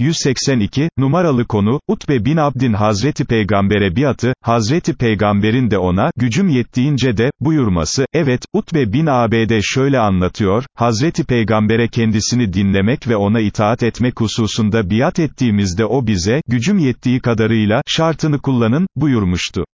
182, numaralı konu, Utbe bin Abdin Hazreti Peygamber'e biatı, Hazreti Peygamber'in de ona, gücüm yettiğince de, buyurması, evet, Utbe bin ABD şöyle anlatıyor, Hazreti Peygamber'e kendisini dinlemek ve ona itaat etmek hususunda biat ettiğimizde o bize, gücüm yettiği kadarıyla, şartını kullanın, buyurmuştu.